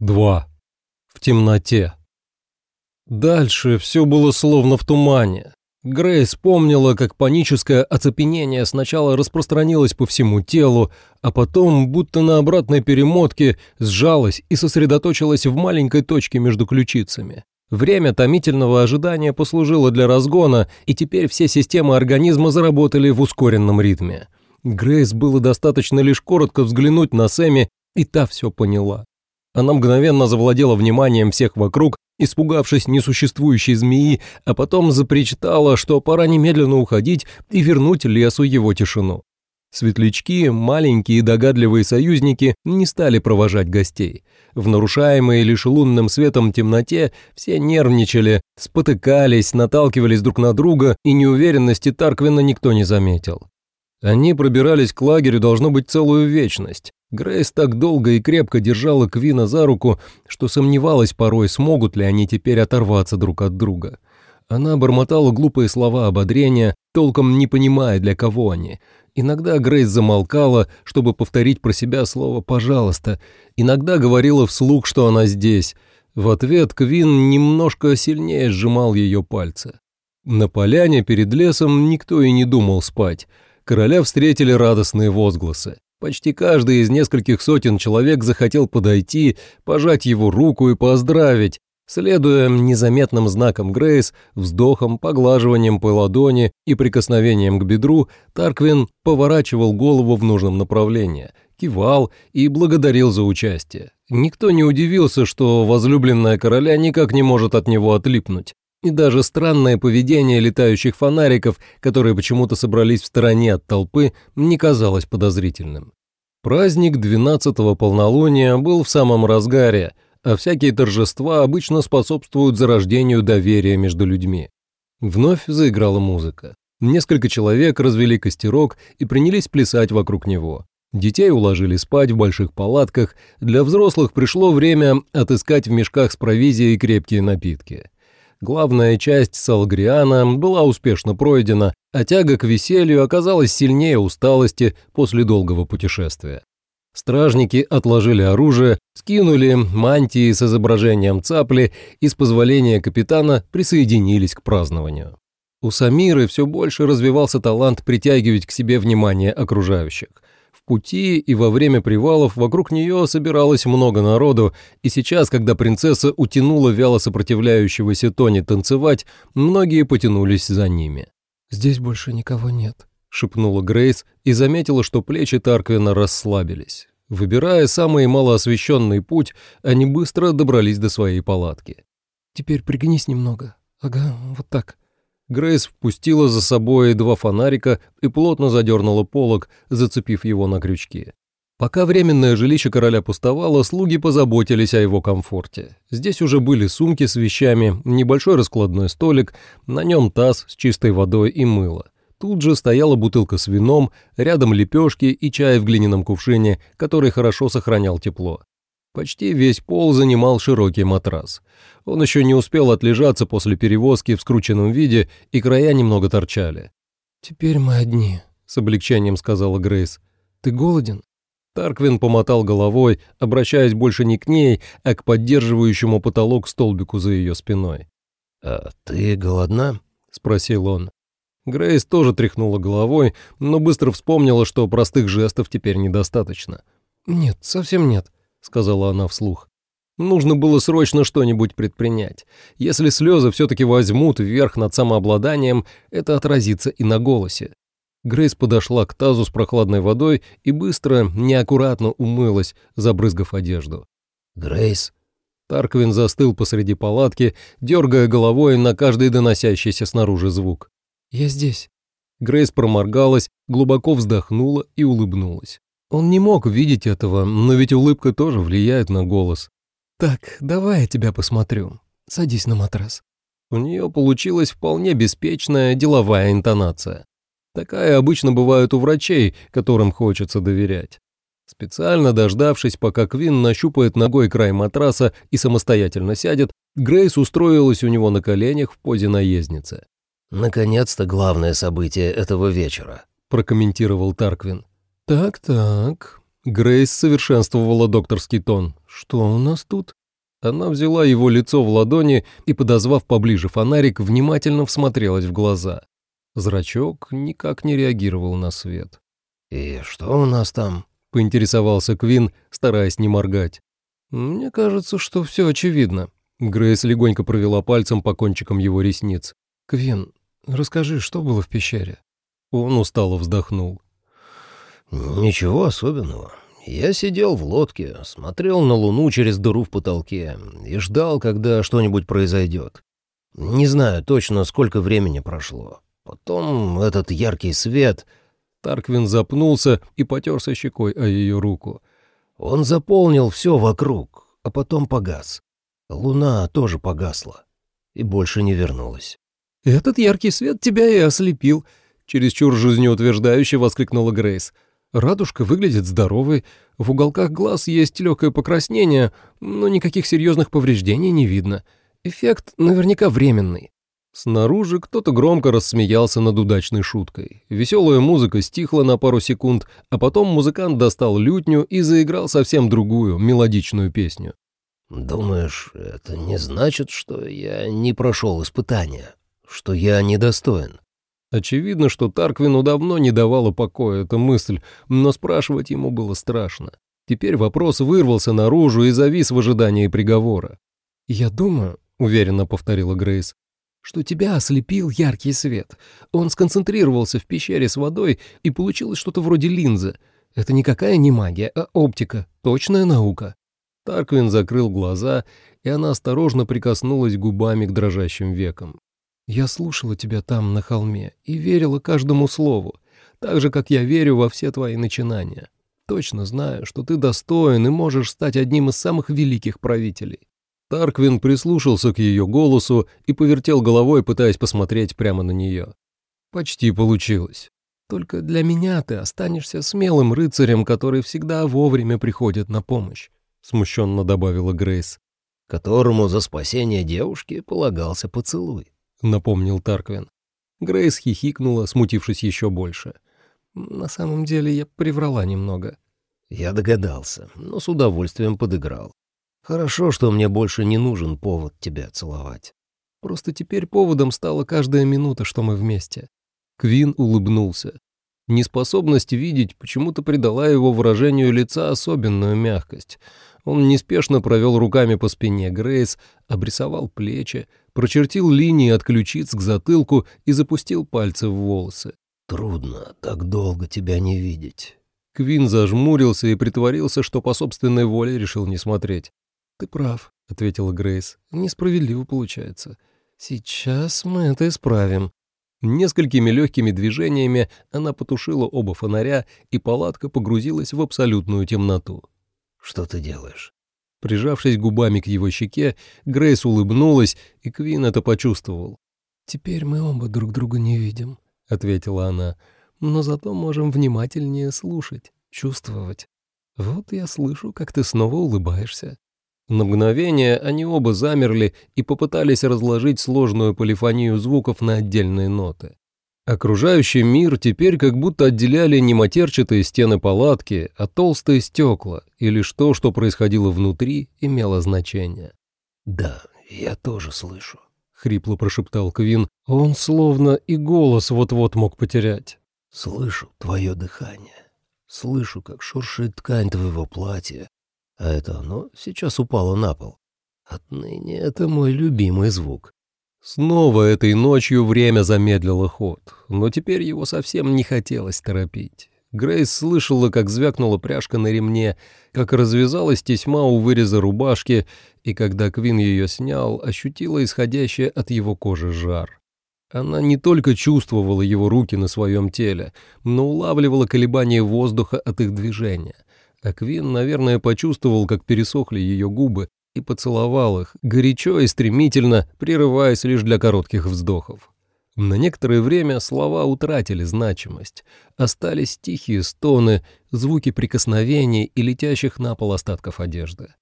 2. В темноте. Дальше все было словно в тумане. Грейс помнила, как паническое оцепенение сначала распространилось по всему телу, а потом, будто на обратной перемотке, сжалось и сосредоточилось в маленькой точке между ключицами. Время томительного ожидания послужило для разгона, и теперь все системы организма заработали в ускоренном ритме. Грейс было достаточно лишь коротко взглянуть на Сэмми, и та все поняла. Она мгновенно завладела вниманием всех вокруг, испугавшись несуществующей змеи, а потом запричитала, что пора немедленно уходить и вернуть лесу его тишину. Светлячки, маленькие и догадливые союзники, не стали провожать гостей. В нарушаемой лишь лунным светом темноте все нервничали, спотыкались, наталкивались друг на друга, и неуверенности Тарквина никто не заметил. Они пробирались к лагерю, должно быть, целую вечность. Грейс так долго и крепко держала Квина за руку, что сомневалась порой, смогут ли они теперь оторваться друг от друга. Она бормотала глупые слова ободрения, толком не понимая, для кого они. Иногда Грейс замолкала, чтобы повторить про себя слово «пожалуйста». Иногда говорила вслух, что она здесь. В ответ Квин немножко сильнее сжимал ее пальцы. На поляне перед лесом никто и не думал спать. Короля встретили радостные возгласы. Почти каждый из нескольких сотен человек захотел подойти, пожать его руку и поздравить, следуя незаметным знакам Грейс, вздохом, поглаживанием по ладони и прикосновением к бедру, Тарквин поворачивал голову в нужном направлении, кивал и благодарил за участие. Никто не удивился, что возлюбленная короля никак не может от него отлипнуть. И даже странное поведение летающих фонариков, которые почему-то собрались в стороне от толпы, не казалось подозрительным. Праздник 12-го полнолуния был в самом разгаре, а всякие торжества обычно способствуют зарождению доверия между людьми. Вновь заиграла музыка. Несколько человек развели костерок и принялись плясать вокруг него. Детей уложили спать в больших палатках, для взрослых пришло время отыскать в мешках с провизией крепкие напитки. Главная часть Салгриана была успешно пройдена, а тяга к веселью оказалась сильнее усталости после долгого путешествия. Стражники отложили оружие, скинули мантии с изображением цапли и с позволения капитана присоединились к празднованию. У Самиры все больше развивался талант притягивать к себе внимание окружающих – пути и во время привалов вокруг нее собиралось много народу, и сейчас, когда принцесса утянула вяло сопротивляющегося Тони танцевать, многие потянулись за ними. «Здесь больше никого нет», — шепнула Грейс и заметила, что плечи Тарквина расслабились. Выбирая самый малоосвещенный путь, они быстро добрались до своей палатки. «Теперь пригнись немного. Ага, вот так». Грейс впустила за собой два фонарика и плотно задернула полог, зацепив его на крючки. Пока временное жилище короля пустовало, слуги позаботились о его комфорте. Здесь уже были сумки с вещами, небольшой раскладной столик, на нем таз с чистой водой и мыло. Тут же стояла бутылка с вином, рядом лепешки и чай в глиняном кувшине, который хорошо сохранял тепло. Почти весь пол занимал широкий матрас. Он еще не успел отлежаться после перевозки в скрученном виде, и края немного торчали. «Теперь мы одни», — с облегчением сказала Грейс. «Ты голоден?» Тарквин помотал головой, обращаясь больше не к ней, а к поддерживающему потолок столбику за ее спиной. «А ты голодна?» — спросил он. Грейс тоже тряхнула головой, но быстро вспомнила, что простых жестов теперь недостаточно. «Нет, совсем нет», — сказала она вслух. Нужно было срочно что-нибудь предпринять. Если слезы все-таки возьмут вверх над самообладанием, это отразится и на голосе. Грейс подошла к тазу с прохладной водой и быстро, неаккуратно умылась, забрызгав одежду. «Грейс?» Тарквин застыл посреди палатки, дергая головой на каждый доносящийся снаружи звук. «Я здесь». Грейс проморгалась, глубоко вздохнула и улыбнулась. Он не мог видеть этого, но ведь улыбка тоже влияет на голос. «Так, давай я тебя посмотрю. Садись на матрас». У нее получилась вполне беспечная деловая интонация. Такая обычно бывает у врачей, которым хочется доверять. Специально дождавшись, пока Квин нащупает ногой край матраса и самостоятельно сядет, Грейс устроилась у него на коленях в позе наездницы. «Наконец-то главное событие этого вечера», — прокомментировал Тарквин. «Так-так», Грейс совершенствовала докторский тон. «Что у нас тут?» Она взяла его лицо в ладони и, подозвав поближе фонарик, внимательно всмотрелась в глаза. Зрачок никак не реагировал на свет. «И что у нас там?» — поинтересовался Квин, стараясь не моргать. «Мне кажется, что все очевидно». Грейс легонько провела пальцем по кончикам его ресниц. «Квин, расскажи, что было в пещере?» Он устало вздохнул. «Ничего особенного. Я сидел в лодке, смотрел на луну через дыру в потолке и ждал, когда что-нибудь произойдет. Не знаю точно, сколько времени прошло. Потом этот яркий свет... Тарквин запнулся и потерся щекой о ее руку. Он заполнил все вокруг, а потом погас. Луна тоже погасла и больше не вернулась. «Этот яркий свет тебя и ослепил», — чересчур жизнеутверждающе воскликнула Грейс. Радужка выглядит здоровой, в уголках глаз есть легкое покраснение, но никаких серьезных повреждений не видно. Эффект наверняка временный. Снаружи кто-то громко рассмеялся над удачной шуткой. Веселая музыка стихла на пару секунд, а потом музыкант достал лютню и заиграл совсем другую, мелодичную песню. «Думаешь, это не значит, что я не прошел испытания, что я недостоин?» Очевидно, что Тарквину давно не давала покоя эта мысль, но спрашивать ему было страшно. Теперь вопрос вырвался наружу и завис в ожидании приговора. «Я думаю», — уверенно повторила Грейс, «что тебя ослепил яркий свет. Он сконцентрировался в пещере с водой, и получилось что-то вроде линзы. Это никакая не магия, а оптика, точная наука». Тарквин закрыл глаза, и она осторожно прикоснулась губами к дрожащим векам. Я слушала тебя там, на холме, и верила каждому слову, так же, как я верю во все твои начинания. Точно знаю, что ты достоин и можешь стать одним из самых великих правителей». Тарквин прислушался к ее голосу и повертел головой, пытаясь посмотреть прямо на нее. «Почти получилось. Только для меня ты останешься смелым рыцарем, который всегда вовремя приходит на помощь», — смущенно добавила Грейс. «Которому за спасение девушки полагался поцелуй». — напомнил Тарквин. Грейс хихикнула, смутившись еще больше. «На самом деле я приврала немного». «Я догадался, но с удовольствием подыграл. Хорошо, что мне больше не нужен повод тебя целовать. Просто теперь поводом стала каждая минута, что мы вместе». Квин улыбнулся. Неспособность видеть почему-то придала его выражению лица особенную мягкость — он неспешно провел руками по спине Грейс, обрисовал плечи, прочертил линии от ключиц к затылку и запустил пальцы в волосы. «Трудно так долго тебя не видеть». Квин зажмурился и притворился, что по собственной воле решил не смотреть. «Ты прав», — ответила Грейс. «Несправедливо получается. Сейчас мы это исправим». Несколькими легкими движениями она потушила оба фонаря, и палатка погрузилась в абсолютную темноту. Что ты делаешь?» Прижавшись губами к его щеке, Грейс улыбнулась, и Квин это почувствовал. «Теперь мы оба друг друга не видим», — ответила она, «но зато можем внимательнее слушать, чувствовать. Вот я слышу, как ты снова улыбаешься». На мгновение они оба замерли и попытались разложить сложную полифонию звуков на отдельные ноты. Окружающий мир теперь как будто отделяли не матерчатые стены палатки, а толстые стекла, и лишь то, что происходило внутри, имело значение. «Да, я тоже слышу», — хрипло прошептал Квин. Он словно и голос вот-вот мог потерять. «Слышу твое дыхание. Слышу, как шуршит ткань твоего платья. А это оно сейчас упало на пол. Отныне это мой любимый звук. Снова этой ночью время замедлило ход, но теперь его совсем не хотелось торопить. Грейс слышала, как звякнула пряжка на ремне, как развязалась тесьма у выреза рубашки, и когда Квин ее снял, ощутила исходящее от его кожи жар. Она не только чувствовала его руки на своем теле, но улавливала колебания воздуха от их движения. А Квин, наверное, почувствовал, как пересохли ее губы, и поцеловал их, горячо и стремительно, прерываясь лишь для коротких вздохов. На некоторое время слова утратили значимость, остались тихие стоны, звуки прикосновений и летящих на пол остатков одежды.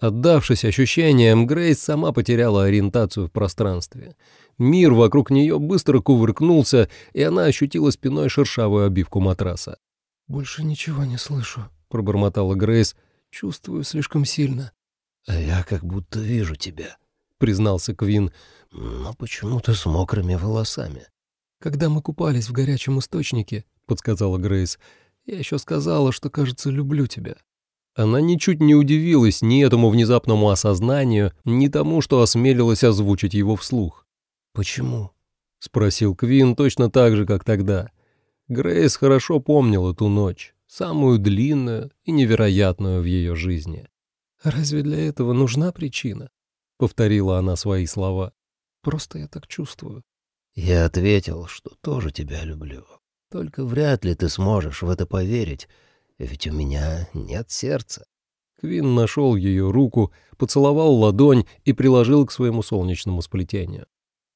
Отдавшись ощущениям, Грейс сама потеряла ориентацию в пространстве. Мир вокруг нее быстро кувыркнулся, и она ощутила спиной шершавую обивку матраса. «Больше ничего не слышу», пробормотала Грейс. «Чувствую слишком сильно». «А я как будто вижу тебя», — признался Квин. «Но почему-то с мокрыми волосами». «Когда мы купались в горячем источнике», — подсказала Грейс, — «я еще сказала, что, кажется, люблю тебя». Она ничуть не удивилась ни этому внезапному осознанию, ни тому, что осмелилась озвучить его вслух. «Почему?» — спросил Квин точно так же, как тогда. Грейс хорошо помнила ту ночь, самую длинную и невероятную в ее жизни. «Разве для этого нужна причина?» — повторила она свои слова. «Просто я так чувствую». Я ответил, что тоже тебя люблю. Только вряд ли ты сможешь в это поверить, ведь у меня нет сердца». Квин нашел ее руку, поцеловал ладонь и приложил к своему солнечному сплетению.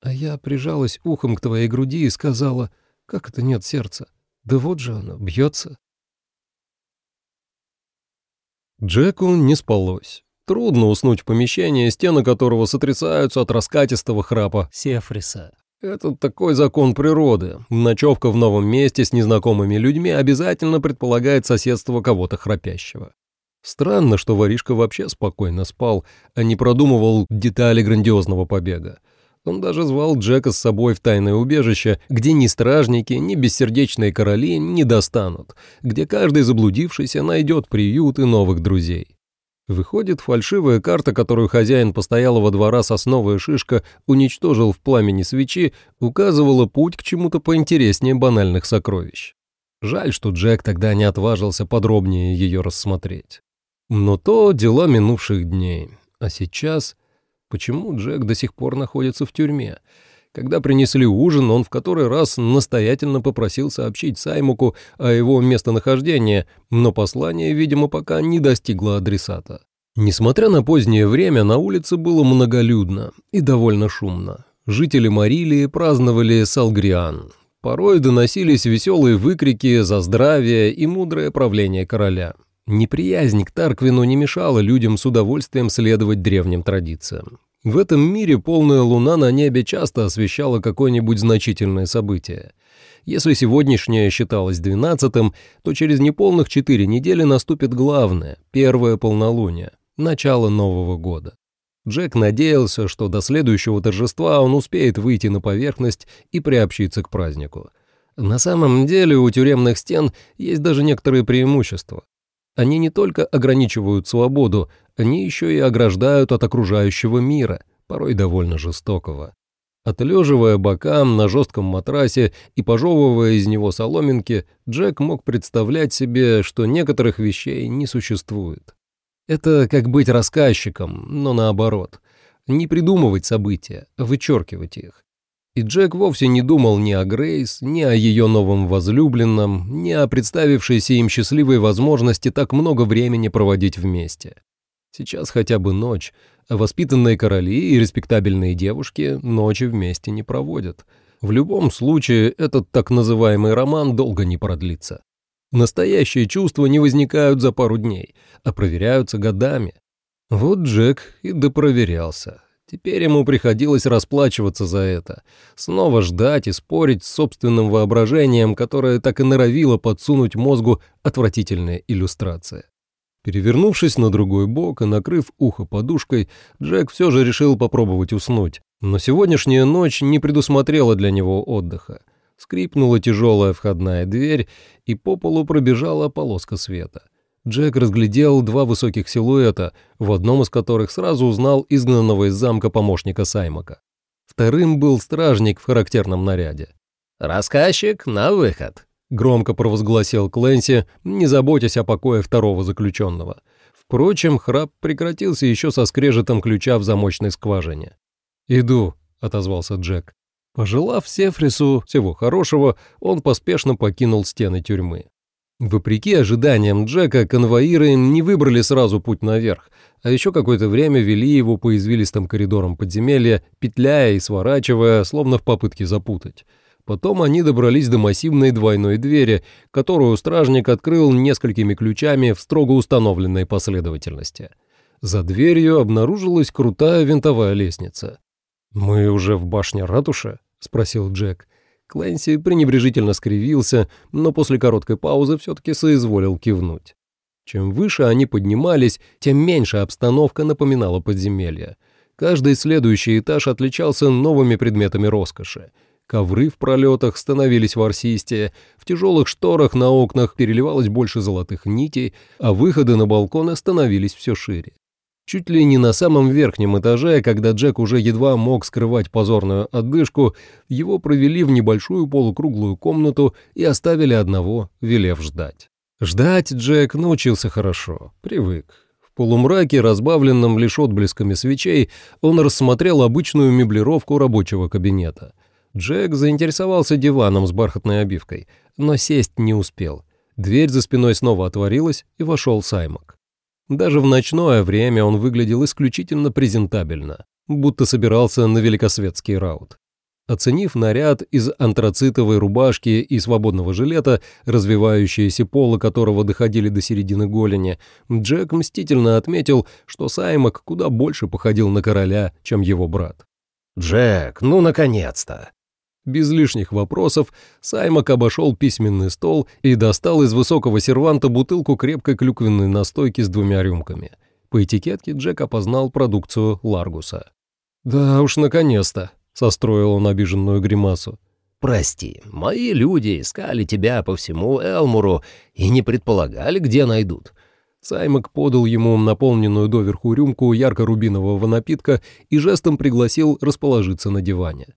«А я прижалась ухом к твоей груди и сказала, как это нет сердца? Да вот же оно, бьется». Джеку не спалось. Трудно уснуть в помещении, стены которого сотрясаются от раскатистого храпа Сефриса. Это такой закон природы. Ночевка в новом месте с незнакомыми людьми обязательно предполагает соседство кого-то храпящего. Странно, что воришка вообще спокойно спал, а не продумывал детали грандиозного побега. Он даже звал Джека с собой в тайное убежище, где ни стражники, ни бессердечные короли не достанут, где каждый заблудившийся найдет приют и новых друзей. Выходит, фальшивая карта, которую хозяин постоялого двора «Сосновая шишка» уничтожил в пламени свечи, указывала путь к чему-то поинтереснее банальных сокровищ. Жаль, что Джек тогда не отважился подробнее ее рассмотреть. Но то дела минувших дней. А сейчас... Почему Джек до сих пор находится в тюрьме? Когда принесли ужин, он в который раз настоятельно попросил сообщить Саймуку о его местонахождении, но послание, видимо, пока не достигло адресата. Несмотря на позднее время, на улице было многолюдно и довольно шумно. Жители Марилии праздновали Салгриан. Порой доносились веселые выкрики за здравие и мудрое правление короля. Неприязнь к Тарквину не мешала людям с удовольствием следовать древним традициям. В этом мире полная луна на небе часто освещала какое-нибудь значительное событие. Если сегодняшнее считалось двенадцатым, то через неполных четыре недели наступит главное, первое полнолуние, начало Нового года. Джек надеялся, что до следующего торжества он успеет выйти на поверхность и приобщиться к празднику. На самом деле у тюремных стен есть даже некоторые преимущества. Они не только ограничивают свободу, они еще и ограждают от окружающего мира, порой довольно жестокого. Отлеживая бокам на жестком матрасе и пожевывая из него соломинки, Джек мог представлять себе, что некоторых вещей не существует. Это как быть рассказчиком, но наоборот. Не придумывать события, вычеркивать их. И Джек вовсе не думал ни о Грейс, ни о ее новом возлюбленном, ни о представившейся им счастливой возможности так много времени проводить вместе. Сейчас хотя бы ночь, а воспитанные короли и респектабельные девушки ночи вместе не проводят. В любом случае, этот так называемый роман долго не продлится. Настоящие чувства не возникают за пару дней, а проверяются годами. Вот Джек и допроверялся. Теперь ему приходилось расплачиваться за это, снова ждать и спорить с собственным воображением, которое так и норовило подсунуть мозгу отвратительная иллюстрация. Перевернувшись на другой бок и накрыв ухо подушкой, Джек все же решил попробовать уснуть. Но сегодняшняя ночь не предусмотрела для него отдыха. Скрипнула тяжелая входная дверь, и по полу пробежала полоска света. Джек разглядел два высоких силуэта, в одном из которых сразу узнал изгнанного из замка помощника Саймака. Вторым был стражник в характерном наряде. «Рассказчик, на выход!» — громко провозгласил Клэнси, не заботясь о покое второго заключенного. Впрочем, храп прекратился еще со скрежетом ключа в замочной скважине. «Иду», — отозвался Джек. Пожелав Сефрису всего хорошего, он поспешно покинул стены тюрьмы. Вопреки ожиданиям Джека, конвоиры не выбрали сразу путь наверх, а еще какое-то время вели его по извилистым коридорам подземелья, петляя и сворачивая, словно в попытке запутать. Потом они добрались до массивной двойной двери, которую стражник открыл несколькими ключами в строго установленной последовательности. За дверью обнаружилась крутая винтовая лестница. «Мы уже в башне ратуши?» — спросил Джек. Клэнси пренебрежительно скривился, но после короткой паузы все-таки соизволил кивнуть. Чем выше они поднимались, тем меньше обстановка напоминала подземелье. Каждый следующий этаж отличался новыми предметами роскоши. Ковры в пролетах становились ворсистее, в тяжелых шторах на окнах переливалось больше золотых нитей, а выходы на балконы становились все шире. Чуть ли не на самом верхнем этаже, когда Джек уже едва мог скрывать позорную отдышку, его провели в небольшую полукруглую комнату и оставили одного, велев ждать. Ждать Джек научился хорошо, привык. В полумраке, разбавленном лишь отблесками свечей, он рассмотрел обычную меблировку рабочего кабинета. Джек заинтересовался диваном с бархатной обивкой, но сесть не успел. Дверь за спиной снова отворилась, и вошел Саймак. Даже в ночное время он выглядел исключительно презентабельно, будто собирался на великосветский раут. Оценив наряд из антрацитовой рубашки и свободного жилета, развивающиеся полы которого доходили до середины голени, Джек мстительно отметил, что Саймак куда больше походил на короля, чем его брат. «Джек, ну наконец-то!» Без лишних вопросов Саймак обошел письменный стол и достал из высокого серванта бутылку крепкой клюквенной настойки с двумя рюмками. По этикетке Джек опознал продукцию Ларгуса. «Да уж, наконец-то!» — состроил он обиженную гримасу. «Прости, мои люди искали тебя по всему Элмуру и не предполагали, где найдут». Саймак подал ему наполненную доверху рюмку ярко-рубинового напитка и жестом пригласил расположиться на диване.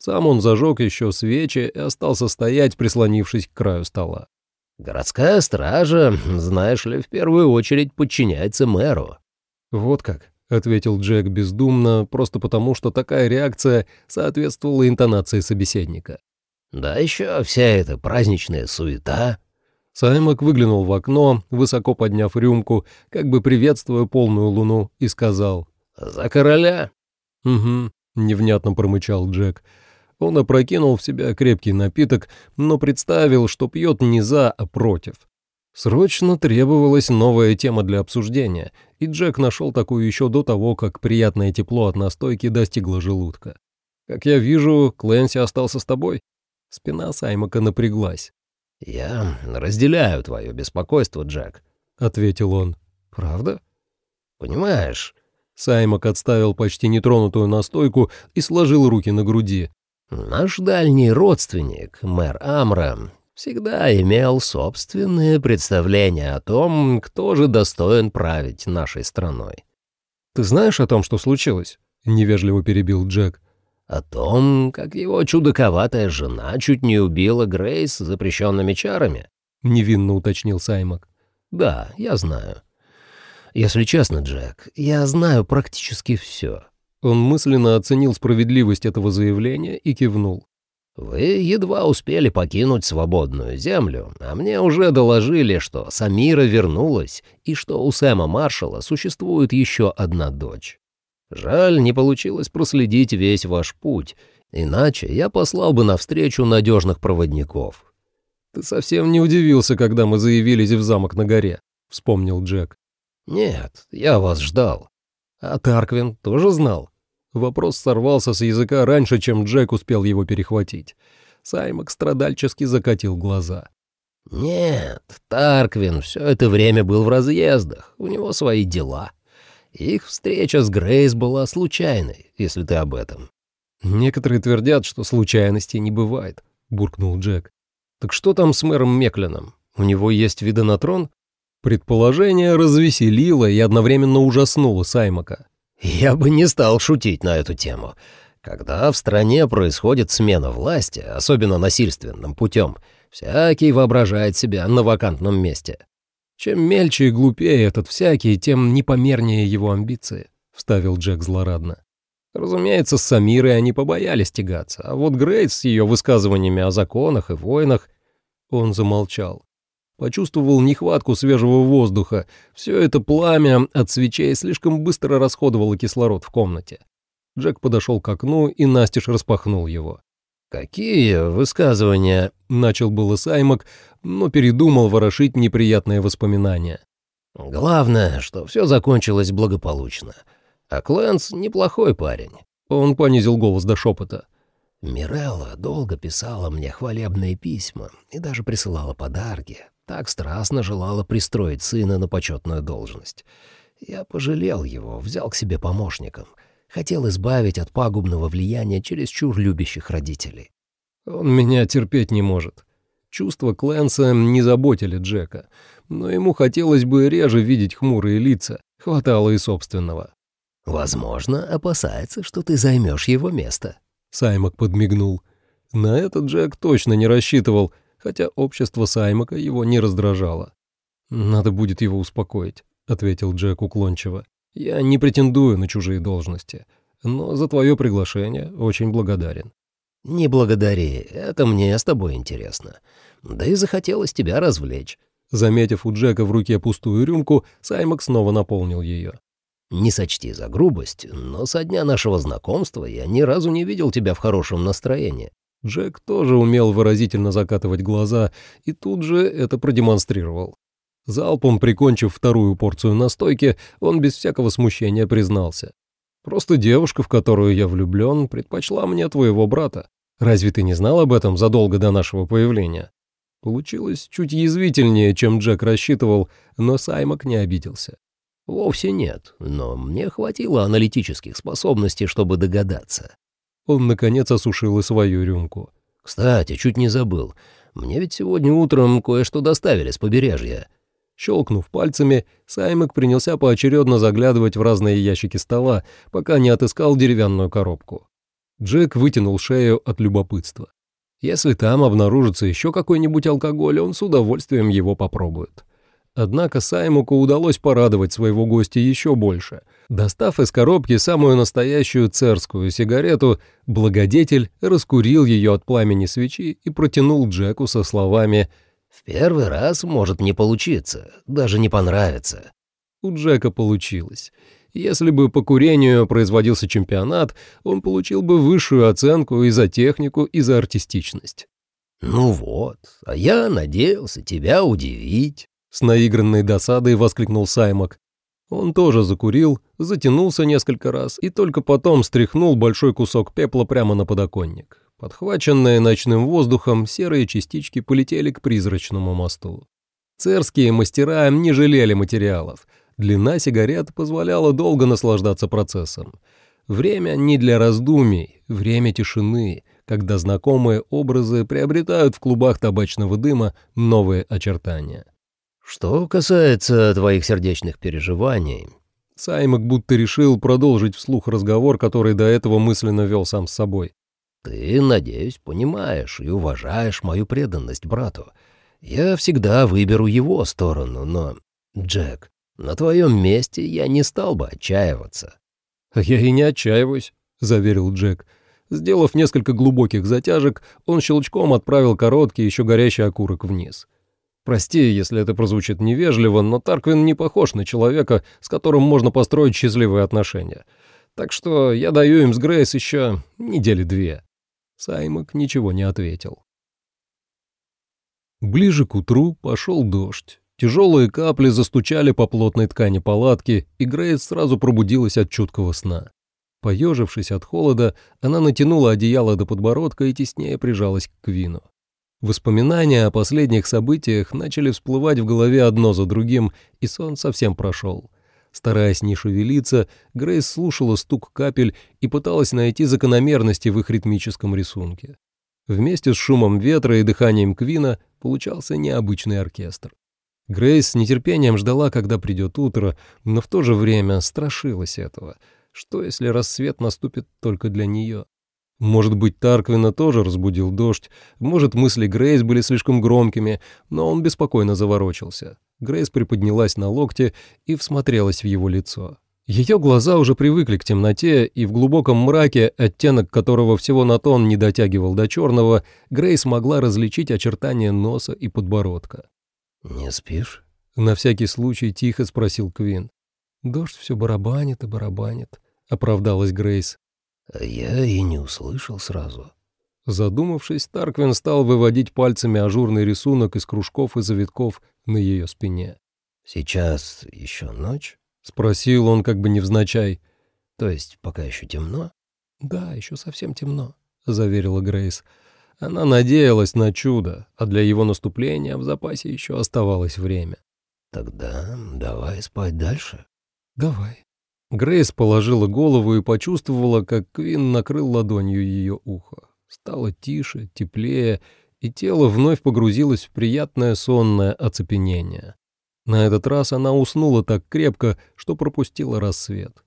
Сам он зажег еще свечи и остался стоять, прислонившись к краю стола. «Городская стража, знаешь ли, в первую очередь подчиняется мэру». «Вот как», — ответил Джек бездумно, просто потому, что такая реакция соответствовала интонации собеседника. «Да еще вся эта праздничная суета». Саймак выглянул в окно, высоко подняв рюмку, как бы приветствуя полную луну, и сказал «За короля». «Угу», — невнятно промычал Джек, — он опрокинул в себя крепкий напиток, но представил, что пьет не за, а против. Срочно требовалась новая тема для обсуждения, и Джек нашел такую еще до того, как приятное тепло от настойки достигло желудка. «Как я вижу, Клэнси остался с тобой?» Спина Саймака напряглась. «Я разделяю твое беспокойство, Джек», — ответил он. «Правда?» «Понимаешь...» Саймак отставил почти нетронутую настойку и сложил руки на груди. Наш дальний родственник, мэр Амра, всегда имел собственные представления о том, кто же достоин править нашей страной. «Ты знаешь о том, что случилось?» — невежливо перебил Джек. «О том, как его чудаковатая жена чуть не убила Грейс запрещенными чарами?» — невинно уточнил Саймак. «Да, я знаю. Если честно, Джек, я знаю практически все. Он мысленно оценил справедливость этого заявления и кивнул. «Вы едва успели покинуть свободную землю, а мне уже доложили, что Самира вернулась и что у Сэма Маршала существует еще одна дочь. Жаль, не получилось проследить весь ваш путь, иначе я послал бы навстречу надежных проводников». «Ты совсем не удивился, когда мы заявились в замок на горе», — вспомнил Джек. «Нет, я вас ждал. А Тарквин тоже знал. Вопрос сорвался с языка раньше, чем Джек успел его перехватить. Саймак страдальчески закатил глаза. «Нет, Тарквин все это время был в разъездах, у него свои дела. Их встреча с Грейс была случайной, если ты об этом». «Некоторые твердят, что случайностей не бывает», — буркнул Джек. «Так что там с мэром Меклином? У него есть виды на трон?» Предположение развеселило и одновременно ужаснуло Саймака. «Я бы не стал шутить на эту тему. Когда в стране происходит смена власти, особенно насильственным путем, всякий воображает себя на вакантном месте. Чем мельче и глупее этот всякий, тем непомернее его амбиции», — вставил Джек злорадно. Разумеется, с Самирой они побоялись тягаться, а вот Грейс с ее высказываниями о законах и войнах... Он замолчал почувствовал нехватку свежего воздуха. Все это пламя от свечей слишком быстро расходовало кислород в комнате. Джек подошел к окну и настежь распахнул его. «Какие высказывания?» — начал было Саймак, но передумал ворошить неприятные воспоминания. «Главное, что все закончилось благополучно. А Клэнс неплохой парень». Он понизил голос до шепота. «Мирелла долго писала мне хвалебные письма и даже присылала подарки, так страстно желала пристроить сына на почетную должность. Я пожалел его, взял к себе помощником. Хотел избавить от пагубного влияния чересчур любящих родителей. Он меня терпеть не может. Чувства Клэнса не заботили Джека, но ему хотелось бы реже видеть хмурые лица, хватало и собственного. «Возможно, опасается, что ты займешь его место», — Саймак подмигнул. На это Джек точно не рассчитывал, хотя общество Саймака его не раздражало. «Надо будет его успокоить», — ответил Джек уклончиво. «Я не претендую на чужие должности, но за твое приглашение очень благодарен». «Не благодари, это мне с тобой интересно. Да и захотелось тебя развлечь». Заметив у Джека в руке пустую рюмку, Саймак снова наполнил ее. «Не сочти за грубость, но со дня нашего знакомства я ни разу не видел тебя в хорошем настроении». Джек тоже умел выразительно закатывать глаза и тут же это продемонстрировал. Залпом прикончив вторую порцию настойки, он без всякого смущения признался. Просто девушка, в которую я влюблен, предпочла мне твоего брата. Разве ты не знал об этом задолго до нашего появления?» Получилось чуть язвительнее, чем Джек рассчитывал, но Саймак не обиделся. «Вовсе нет, но мне хватило аналитических способностей, чтобы догадаться». Он, наконец, осушил и свою рюмку. «Кстати, чуть не забыл. Мне ведь сегодня утром кое-что доставили с побережья. Щелкнув пальцами, Саймак принялся поочередно заглядывать в разные ящики стола, пока не отыскал деревянную коробку. Джек вытянул шею от любопытства. Если там обнаружится еще какой-нибудь алкоголь, он с удовольствием его попробует. Однако Саймуку удалось порадовать своего гостя еще больше. Достав из коробки самую настоящую церскую сигарету, благодетель раскурил ее от пламени свечи и протянул Джеку со словами. В первый раз может не получиться, даже не понравится. У Джека получилось. Если бы по курению производился чемпионат, он получил бы высшую оценку и за технику, и за артистичность. «Ну вот, а я надеялся тебя удивить», — с наигранной досадой воскликнул Саймак. Он тоже закурил, затянулся несколько раз и только потом стряхнул большой кусок пепла прямо на подоконник. Подхваченные ночным воздухом, серые частички полетели к призрачному мосту. Церские мастера не жалели материалов. Длина сигарет позволяла долго наслаждаться процессом. Время не для раздумий, время тишины, когда знакомые образы приобретают в клубах табачного дыма новые очертания. «Что касается твоих сердечных переживаний...» Саймак будто решил продолжить вслух разговор, который до этого мысленно вел сам с собой. Ты, надеюсь, понимаешь и уважаешь мою преданность брату. Я всегда выберу его сторону, но, Джек, на твоем месте я не стал бы отчаиваться». «Я и не отчаиваюсь», — заверил Джек. Сделав несколько глубоких затяжек, он щелчком отправил короткий, еще горящий окурок вниз. «Прости, если это прозвучит невежливо, но Тарквин не похож на человека, с которым можно построить счастливые отношения. Так что я даю им с Грейс еще недели две». Саймак ничего не ответил. Ближе к утру пошел дождь. Тяжелые капли застучали по плотной ткани палатки, и Грейс сразу пробудилась от чуткого сна. Поежившись от холода, она натянула одеяло до подбородка и теснее прижалась к Квину. Воспоминания о последних событиях начали всплывать в голове одно за другим, и сон совсем прошел. Стараясь не шевелиться, Грейс слушала стук капель и пыталась найти закономерности в их ритмическом рисунке. Вместе с шумом ветра и дыханием Квина получался необычный оркестр. Грейс с нетерпением ждала, когда придет утро, но в то же время страшилась этого. Что, если рассвет наступит только для нее? Может быть, Тарквина тоже разбудил дождь, может, мысли Грейс были слишком громкими, но он беспокойно заворочился. Грейс приподнялась на локте и всмотрелась в его лицо. Ее глаза уже привыкли к темноте, и в глубоком мраке, оттенок которого всего на тон не дотягивал до черного, Грейс могла различить очертания носа и подбородка. «Не спишь?» — на всякий случай тихо спросил Квин. «Дождь все барабанит и барабанит», — оправдалась Грейс. «Я и не услышал сразу». Задумавшись, Тарквин стал выводить пальцами ажурный рисунок из кружков и завитков на ее спине. «Сейчас еще ночь?» — спросил он как бы невзначай. «То есть пока еще темно?» «Да, еще совсем темно», — заверила Грейс. Она надеялась на чудо, а для его наступления в запасе еще оставалось время. «Тогда давай спать дальше». «Давай». Грейс положила голову и почувствовала, как Квин накрыл ладонью ее ухо. Стало тише, теплее, и тело вновь погрузилось в приятное сонное оцепенение. На этот раз она уснула так крепко, что пропустила рассвет.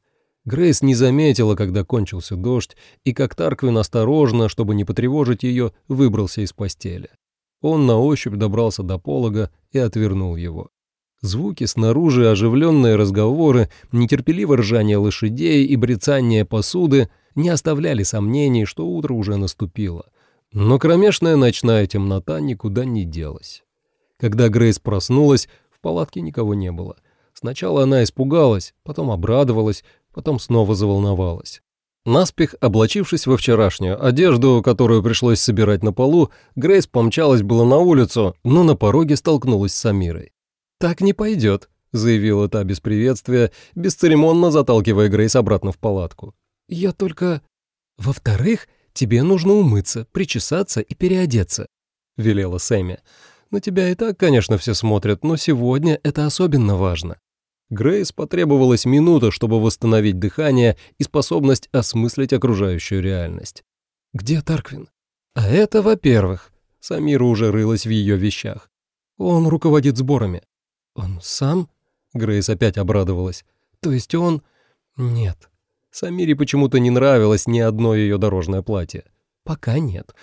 Грейс не заметила, когда кончился дождь, и как Тарквин осторожно, чтобы не потревожить ее, выбрался из постели. Он на ощупь добрался до полога и отвернул его. Звуки снаружи, оживленные разговоры, нетерпеливое ржание лошадей и брецание посуды не оставляли сомнений, что утро уже наступило. Но кромешная ночная темнота никуда не делась. Когда Грейс проснулась, в палатке никого не было. Сначала она испугалась, потом обрадовалась, потом снова заволновалась. Наспех, облачившись во вчерашнюю одежду, которую пришлось собирать на полу, Грейс помчалась было на улицу, но на пороге столкнулась с Амирой. «Так не пойдет», — заявила та без приветствия, бесцеремонно заталкивая Грейс обратно в палатку. «Я только...» «Во-вторых, тебе нужно умыться, причесаться и переодеться», — велела Сэмми. «На тебя и так, конечно, все смотрят, но сегодня это особенно важно». Грейс потребовалась минута, чтобы восстановить дыхание и способность осмыслить окружающую реальность. «Где Тарквин?» «А это, во-первых». Самира уже рылась в ее вещах. «Он руководит сборами». «Он сам?» Грейс опять обрадовалась. «То есть он...» «Нет». Самире почему-то не нравилось ни одно ее дорожное платье. «Пока нет.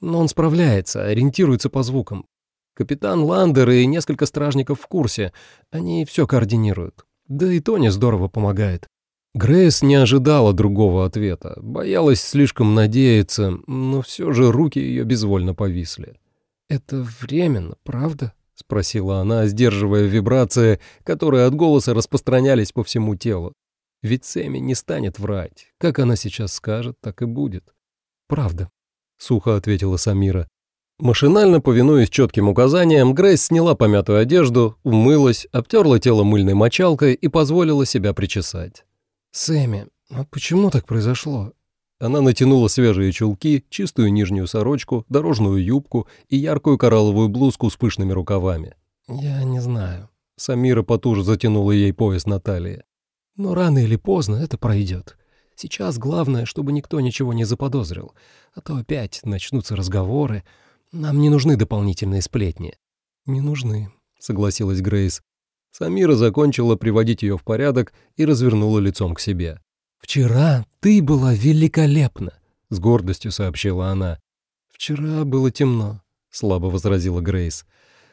Но он справляется, ориентируется по звукам. Капитан Ландер и несколько стражников в курсе. Они все координируют. Да и Тони здорово помогает». Грейс не ожидала другого ответа, боялась слишком надеяться, но все же руки ее безвольно повисли. «Это временно, правда?» — спросила она, сдерживая вибрации, которые от голоса распространялись по всему телу. Ведь Сэмми не станет врать. Как она сейчас скажет, так и будет. «Правда», — сухо ответила Самира. Машинально повинуясь четким указаниям, Грейс сняла помятую одежду, умылась, обтерла тело мыльной мочалкой и позволила себя причесать. «Сэмми, а почему так произошло?» Она натянула свежие чулки, чистую нижнюю сорочку, дорожную юбку и яркую коралловую блузку с пышными рукавами. «Я не знаю». Самира потуже затянула ей пояс на талии. «Но рано или поздно это пройдет. Сейчас главное, чтобы никто ничего не заподозрил, а то опять начнутся разговоры. Нам не нужны дополнительные сплетни». «Не нужны», — согласилась Грейс. Самира закончила приводить ее в порядок и развернула лицом к себе. «Вчера ты была великолепна», — с гордостью сообщила она. «Вчера было темно», — слабо возразила Грейс.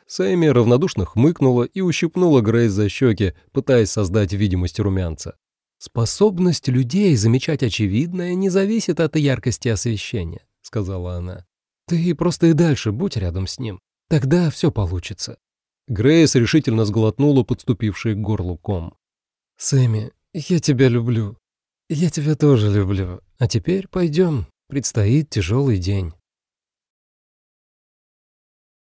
Сэмми равнодушно хмыкнула и ущипнула Грейс за щеки, пытаясь создать видимость румянца. «Способность людей замечать очевидное не зависит от яркости освещения», — сказала она. «Ты просто и дальше будь рядом с ним. Тогда все получится». Грейс решительно сглотнула подступивший к горлу ком. «Сэмми, я тебя люблю», «Я тебя тоже люблю. А теперь пойдем. Предстоит тяжелый день».